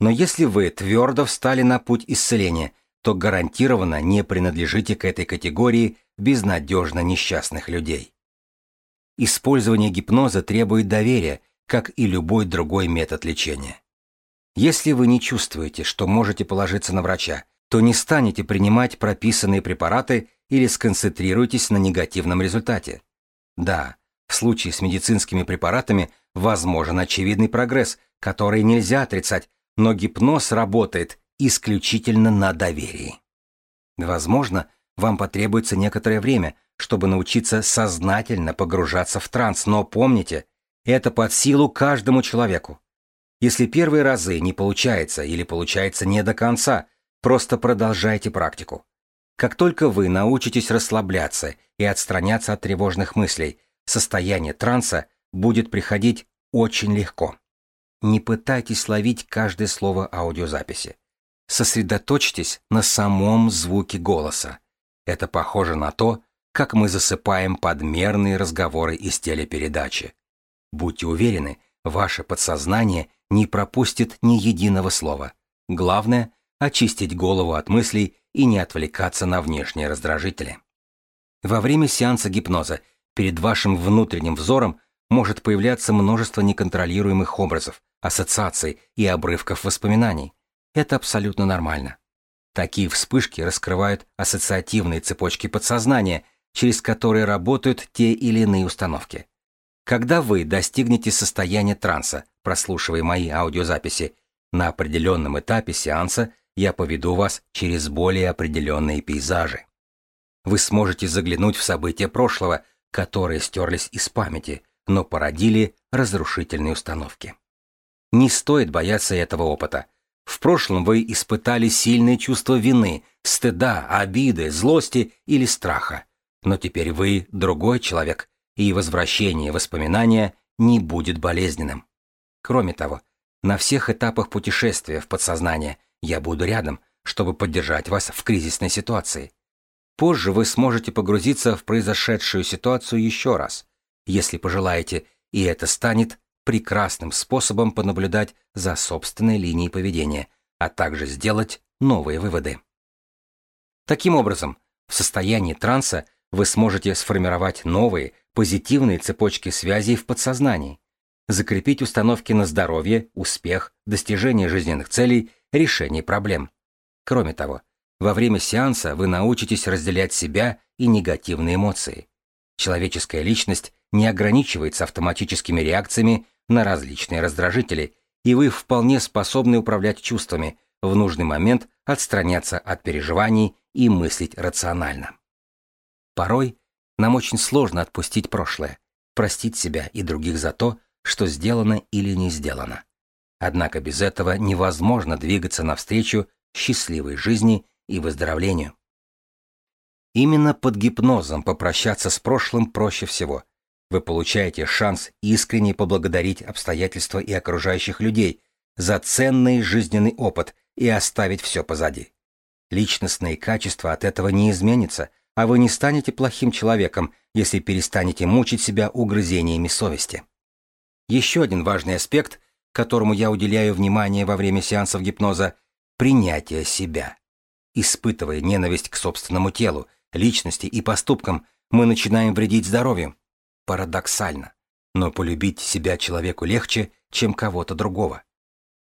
Но если вы твердо встали на путь исцеления, то гарантированно не принадлежите к этой категории безнадежно несчастных людей. Использование гипноза требует доверия, как и любой другой метод лечения. Если вы не чувствуете, что можете положиться на врача, то не станете принимать прописанные препараты или сконцентрируйтесь на негативном результате. Да, в случае с медицинскими препаратами возможен очевидный прогресс, который нельзя отрицать, но гипноз работает исключительно на доверии. Возможно, вам потребуется некоторое время, чтобы научиться сознательно погружаться в транс, но помните, это под силу каждому человеку. Если первые разы не получается или получается не до конца, просто продолжайте практику. Как только вы научитесь расслабляться и отстраняться от тревожных мыслей, состояние транса будет приходить очень легко. Не пытайтесь ловить каждое слово аудиозаписи. Сосредоточьтесь на самом звуке голоса. Это похоже на то, как мы засыпаем подмерные разговоры из телепередачи. Будьте уверены, ваше подсознание не пропустит ни единого слова. Главное – очистить голову от мыслей и не отвлекаться на внешние раздражители. Во время сеанса гипноза перед вашим внутренним взором может появляться множество неконтролируемых образов, ассоциаций и обрывков воспоминаний. Это абсолютно нормально. Такие вспышки раскрывают ассоциативные цепочки подсознания, через которые работают те или иные установки. Когда вы достигнете состояния транса, прослушивая мои аудиозаписи, на определенном этапе сеанса я поведу вас через более определенные пейзажи. Вы сможете заглянуть в события прошлого, которые стерлись из памяти, но породили разрушительные установки. Не стоит бояться этого опыта. В прошлом вы испытали сильное чувство вины, стыда, обиды, злости или страха. Но теперь вы другой человек, и возвращение воспоминания не будет болезненным. Кроме того, на всех этапах путешествия в подсознание я буду рядом, чтобы поддержать вас в кризисной ситуации. Позже вы сможете погрузиться в произошедшую ситуацию еще раз, если пожелаете, и это станет прекрасным способом понаблюдать за собственной линией поведения, а также сделать новые выводы. Таким образом, в состоянии транса вы сможете сформировать новые, позитивные цепочки связей в подсознании, закрепить установки на здоровье, успех, достижение жизненных целей решение проблем. Кроме того, во время сеанса вы научитесь разделять себя и негативные эмоции. Человеческая личность не ограничивается автоматическими реакциями на различные раздражители, и вы вполне способны управлять чувствами, в нужный момент отстраняться от переживаний и мыслить рационально. Порой нам очень сложно отпустить прошлое, простить себя и других за то, что сделано или не сделано. Однако без этого невозможно двигаться навстречу счастливой жизни и выздоровлению. Именно под гипнозом попрощаться с прошлым проще всего. Вы получаете шанс искренне поблагодарить обстоятельства и окружающих людей за ценный жизненный опыт и оставить все позади. Личностные качества от этого не изменятся, а вы не станете плохим человеком, если перестанете мучить себя угрызениями совести. Еще один важный аспект, которому я уделяю внимание во время сеансов гипноза – принятие себя. Испытывая ненависть к собственному телу, личности и поступкам, мы начинаем вредить здоровью. Парадоксально. Но полюбить себя человеку легче, чем кого-то другого.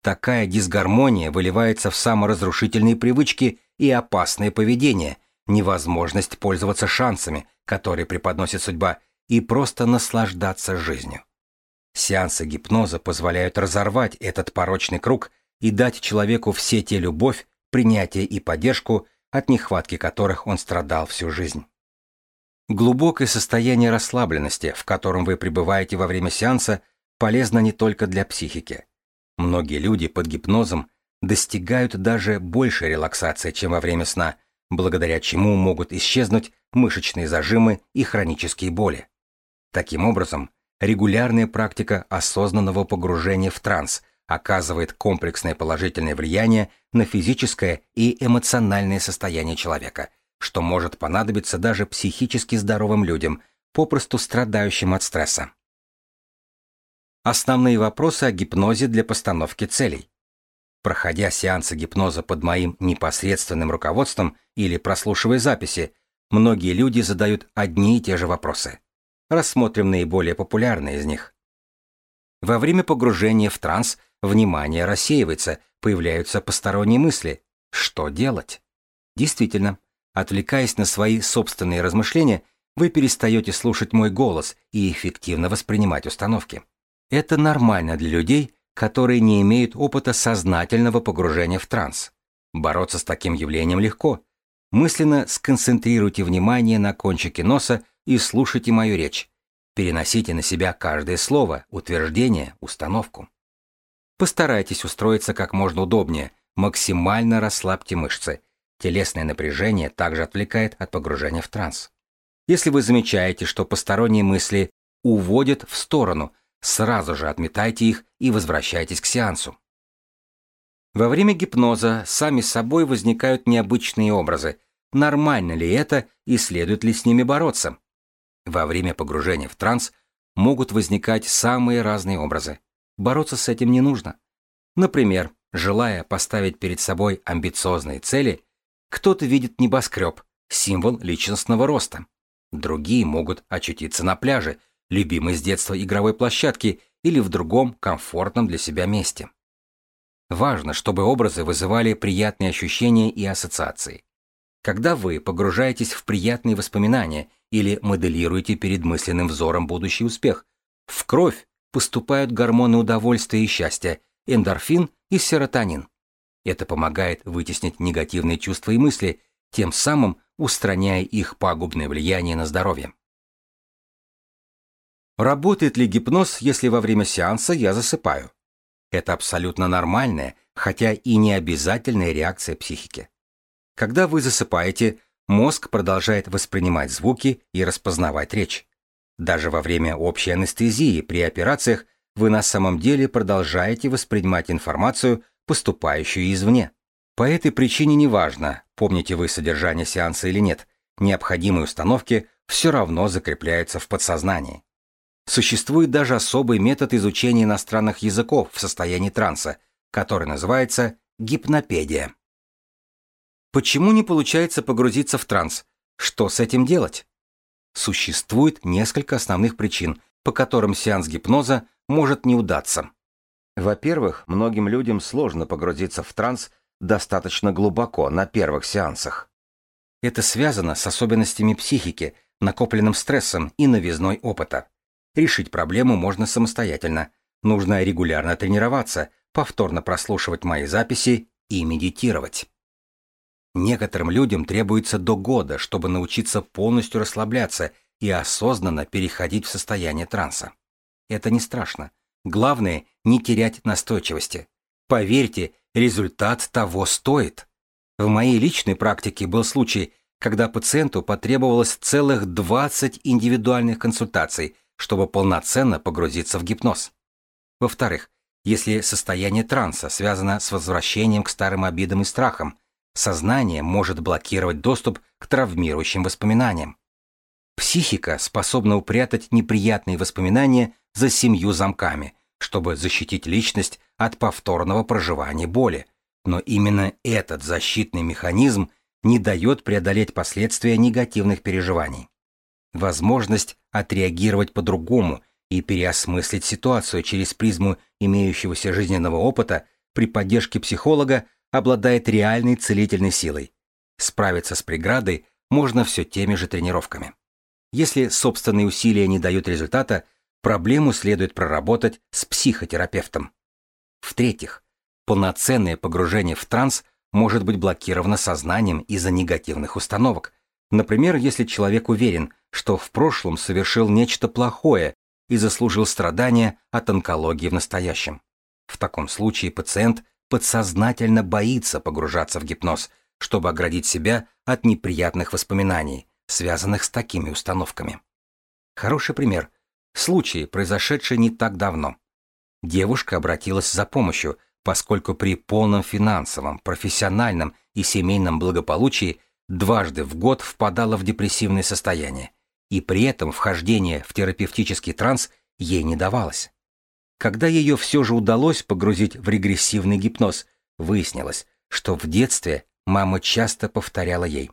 Такая дисгармония выливается в саморазрушительные привычки и опасное поведение, невозможность пользоваться шансами, которые преподносит судьба, и просто наслаждаться жизнью. Сеансы гипноза позволяют разорвать этот порочный круг и дать человеку все те любовь, принятие и поддержку, от нехватки которых он страдал всю жизнь. Глубокое состояние расслабленности, в котором вы пребываете во время сеанса, полезно не только для психики. Многие люди под гипнозом достигают даже большей релаксации, чем во время сна, благодаря чему могут исчезнуть мышечные зажимы и хронические боли. Таким образом, регулярная практика осознанного погружения в транс оказывает комплексное положительное влияние на физическое и эмоциональное состояние человека, что может понадобиться даже психически здоровым людям, попросту страдающим от стресса. Основные вопросы о гипнозе для постановки целей. Проходя сеансы гипноза под моим непосредственным руководством или прослушивая записи, многие люди задают одни и те же вопросы. Рассмотрим наиболее популярные из них. Во время погружения в транс внимание рассеивается, появляются посторонние мысли. Что делать? Действительно, отвлекаясь на свои собственные размышления, вы перестаете слушать мой голос и эффективно воспринимать установки. Это нормально для людей, которые не имеют опыта сознательного погружения в транс. Бороться с таким явлением легко. Мысленно сконцентрируйте внимание на кончике носа и слушайте мою речь. Переносите на себя каждое слово, утверждение, установку. Постарайтесь устроиться как можно удобнее, максимально расслабьте мышцы. Телесное напряжение также отвлекает от погружения в транс. Если вы замечаете, что посторонние мысли уводят в сторону – Сразу же отметайте их и возвращайтесь к сеансу. Во время гипноза сами собой возникают необычные образы. Нормально ли это и следует ли с ними бороться? Во время погружения в транс могут возникать самые разные образы. Бороться с этим не нужно. Например, желая поставить перед собой амбициозные цели, кто-то видит небоскреб, символ личностного роста. Другие могут очутиться на пляже, любимой с детства игровой площадки или в другом комфортном для себя месте. Важно, чтобы образы вызывали приятные ощущения и ассоциации. Когда вы погружаетесь в приятные воспоминания или моделируете перед мысленным взором будущий успех, в кровь поступают гормоны удовольствия и счастья, эндорфин и серотонин. Это помогает вытеснить негативные чувства и мысли, тем самым устраняя их пагубное влияние на здоровье. Работает ли гипноз, если во время сеанса я засыпаю? Это абсолютно нормальная, хотя и не обязательная реакция психики. Когда вы засыпаете, мозг продолжает воспринимать звуки и распознавать речь. Даже во время общей анестезии при операциях вы на самом деле продолжаете воспринимать информацию, поступающую извне. По этой причине неважно, помните вы содержание сеанса или нет, необходимые установки все равно закрепляются в подсознании. Существует даже особый метод изучения иностранных языков в состоянии транса, который называется гипнопедия. Почему не получается погрузиться в транс? Что с этим делать? Существует несколько основных причин, по которым сеанс гипноза может не удаться. Во-первых, многим людям сложно погрузиться в транс достаточно глубоко на первых сеансах. Это связано с особенностями психики, накопленным стрессом и новизной опыта. Решить проблему можно самостоятельно. Нужно регулярно тренироваться, повторно прослушивать мои записи и медитировать. Некоторым людям требуется до года, чтобы научиться полностью расслабляться и осознанно переходить в состояние транса. Это не страшно. Главное – не терять настойчивости. Поверьте, результат того стоит. В моей личной практике был случай, когда пациенту потребовалось целых 20 индивидуальных консультаций, чтобы полноценно погрузиться в гипноз. Во-вторых, если состояние транса связано с возвращением к старым обидам и страхам, сознание может блокировать доступ к травмирующим воспоминаниям. Психика способна упрятать неприятные воспоминания за семью замками, чтобы защитить личность от повторного проживания боли. Но именно этот защитный механизм не дает преодолеть последствия негативных переживаний. Возможность отреагировать по-другому и переосмыслить ситуацию через призму имеющегося жизненного опыта при поддержке психолога обладает реальной целительной силой. Справиться с преградой можно все теми же тренировками. Если собственные усилия не дают результата, проблему следует проработать с психотерапевтом. В-третьих, полноценное погружение в транс может быть блокировано сознанием из-за негативных установок. Например, если человек уверен, что в прошлом совершил нечто плохое и заслужил страдания от онкологии в настоящем. В таком случае пациент подсознательно боится погружаться в гипноз, чтобы оградить себя от неприятных воспоминаний, связанных с такими установками. Хороший пример. Случай, произошедший не так давно. Девушка обратилась за помощью, поскольку при полном финансовом, профессиональном и семейном благополучии дважды в год впадала в депрессивное состояние, и при этом вхождение в терапевтический транс ей не давалось. Когда ее все же удалось погрузить в регрессивный гипноз, выяснилось, что в детстве мама часто повторяла ей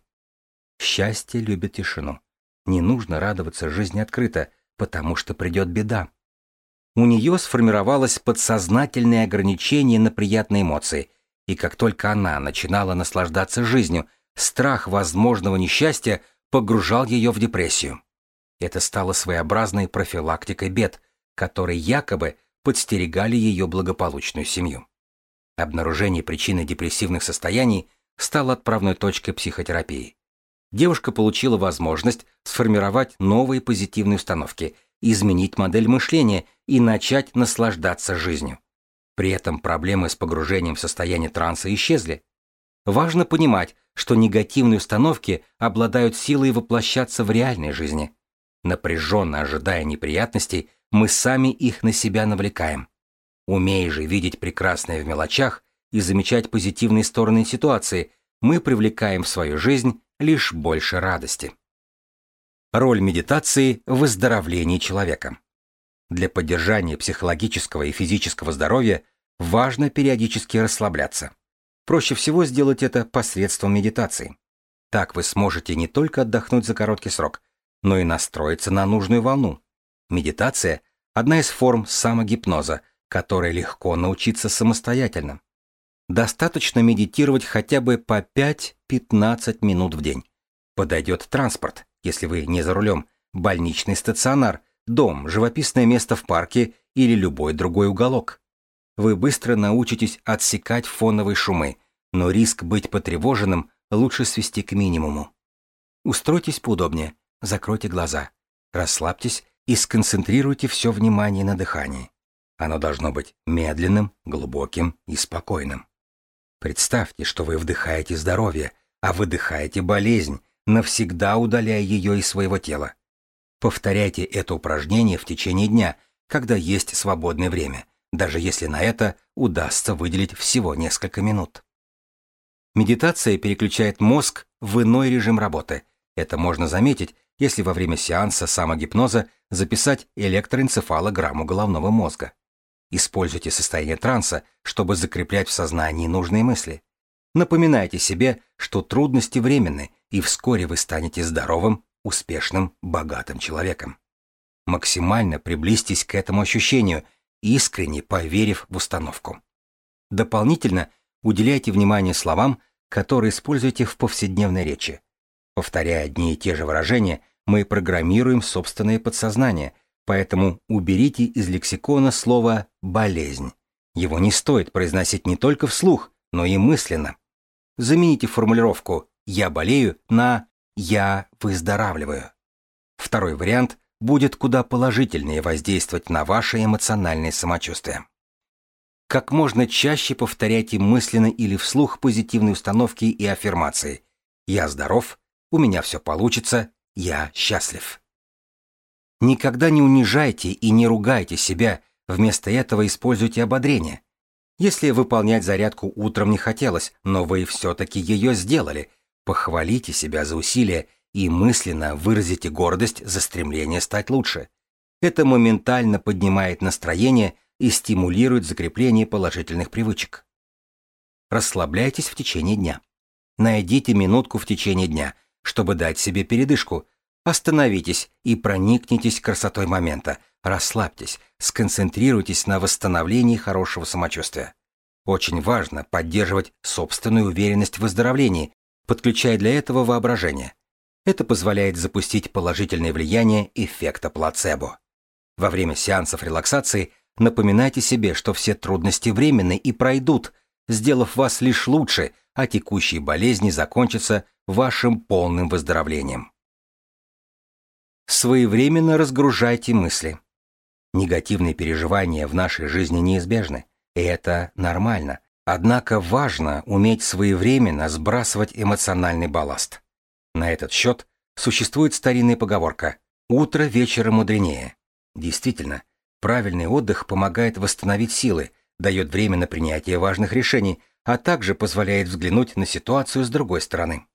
«Счастье любит тишину. Не нужно радоваться жизни открыто, потому что придет беда». У нее сформировалось подсознательное ограничение на приятные эмоции, и как только она начинала наслаждаться жизнью, страх возможного несчастья погружал ее в депрессию. Это стало своеобразной профилактикой бед, которые якобы подстерегали ее благополучную семью. Обнаружение причины депрессивных состояний стало отправной точкой психотерапии. Девушка получила возможность сформировать новые позитивные установки, изменить модель мышления и начать наслаждаться жизнью. При этом проблемы с погружением в состояние транса исчезли. Важно понимать, что негативные установки обладают силой воплощаться в реальной жизни. Напряженно ожидая неприятностей, мы сами их на себя навлекаем. Умея же видеть прекрасное в мелочах и замечать позитивные стороны ситуации, мы привлекаем в свою жизнь лишь больше радости. Роль медитации в выздоровлении человека. Для поддержания психологического и физического здоровья важно периодически расслабляться. Проще всего сделать это посредством медитации. Так вы сможете не только отдохнуть за короткий срок, но и настроиться на нужную волну, Медитация – одна из форм самогипноза, которой легко научиться самостоятельно. Достаточно медитировать хотя бы по 5-15 минут в день. Подойдет транспорт, если вы не за рулем, больничный стационар, дом, живописное место в парке или любой другой уголок. Вы быстро научитесь отсекать фоновые шумы, но риск быть потревоженным лучше свести к минимуму. Устройтесь поудобнее, закройте глаза, расслабьтесь и сконцентрируйте все внимание на дыхании. Оно должно быть медленным, глубоким и спокойным. Представьте, что вы вдыхаете здоровье, а выдыхаете болезнь, навсегда удаляя ее из своего тела. Повторяйте это упражнение в течение дня, когда есть свободное время, даже если на это удастся выделить всего несколько минут. Медитация переключает мозг в иной режим работы. Это можно заметить, если во время сеанса самогипноза записать электроэнцефалограмму головного мозга. Используйте состояние транса, чтобы закреплять в сознании нужные мысли. Напоминайте себе, что трудности временны, и вскоре вы станете здоровым, успешным, богатым человеком. Максимально приблизьтесь к этому ощущению, искренне поверив в установку. Дополнительно уделяйте внимание словам, которые используете в повседневной речи. Повторяя одни и те же выражения, мы программируем собственное подсознание, Поэтому уберите из лексикона слово «болезнь». Его не стоит произносить не только вслух, но и мысленно. Замените формулировку «я болею» на «я выздоравливаю». Второй вариант будет куда положительнее воздействовать на ваше эмоциональное самочувствие. Как можно чаще повторяйте мысленно или вслух позитивные установки и аффирмации. «Я здоров», «У меня все получится», «Я счастлив». Никогда не унижайте и не ругайте себя, вместо этого используйте ободрение. Если выполнять зарядку утром не хотелось, но вы все-таки ее сделали, похвалите себя за усилия и мысленно выразите гордость за стремление стать лучше. Это моментально поднимает настроение и стимулирует закрепление положительных привычек. Расслабляйтесь в течение дня. Найдите минутку в течение дня, чтобы дать себе передышку. Остановитесь и проникнитесь красотой момента. Расслабьтесь, сконцентрируйтесь на восстановлении хорошего самочувствия. Очень важно поддерживать собственную уверенность в выздоровлении, подключая для этого воображение. Это позволяет запустить положительное влияние эффекта плацебо. Во время сеансов релаксации напоминайте себе, что все трудности временны и пройдут, сделав вас лишь лучше, а текущие болезни закончатся вашим полным выздоровлением. Своевременно разгружайте мысли. Негативные переживания в нашей жизни неизбежны, и это нормально. Однако важно уметь своевременно сбрасывать эмоциональный балласт. На этот счет существует старинная поговорка «утро вечера мудренее». Действительно, правильный отдых помогает восстановить силы, дает время на принятие важных решений, а также позволяет взглянуть на ситуацию с другой стороны.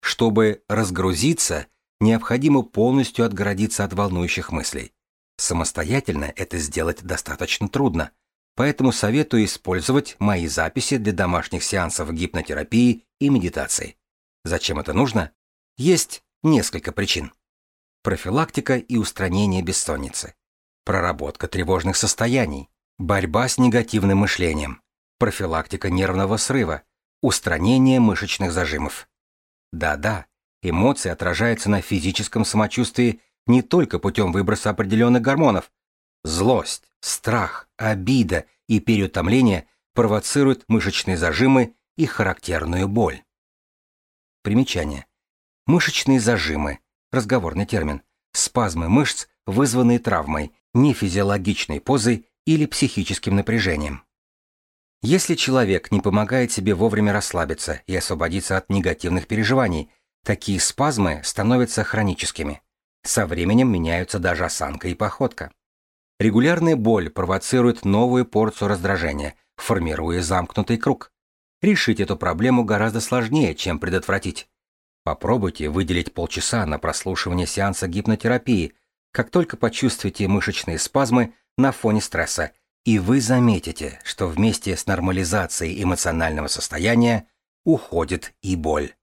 Чтобы разгрузиться, необходимо полностью отгородиться от волнующих мыслей. Самостоятельно это сделать достаточно трудно, поэтому советую использовать мои записи для домашних сеансов гипнотерапии и медитации. Зачем это нужно? Есть несколько причин. Профилактика и устранение бессонницы. Проработка тревожных состояний. Борьба с негативным мышлением. Профилактика нервного срыва. Устранение мышечных зажимов. Да-да, эмоции отражаются на физическом самочувствии не только путем выброса определенных гормонов. Злость, страх, обида и переутомление провоцируют мышечные зажимы и характерную боль. Примечание. Мышечные зажимы, разговорный термин, спазмы мышц, вызванные травмой, нефизиологичной позой или психическим напряжением. Если человек не помогает себе вовремя расслабиться и освободиться от негативных переживаний, такие спазмы становятся хроническими. Со временем меняются даже осанка и походка. Регулярная боль провоцирует новую порцию раздражения, формируя замкнутый круг. Решить эту проблему гораздо сложнее, чем предотвратить. Попробуйте выделить полчаса на прослушивание сеанса гипнотерапии, как только почувствуете мышечные спазмы на фоне стресса, и вы заметите, что вместе с нормализацией эмоционального состояния уходит и боль.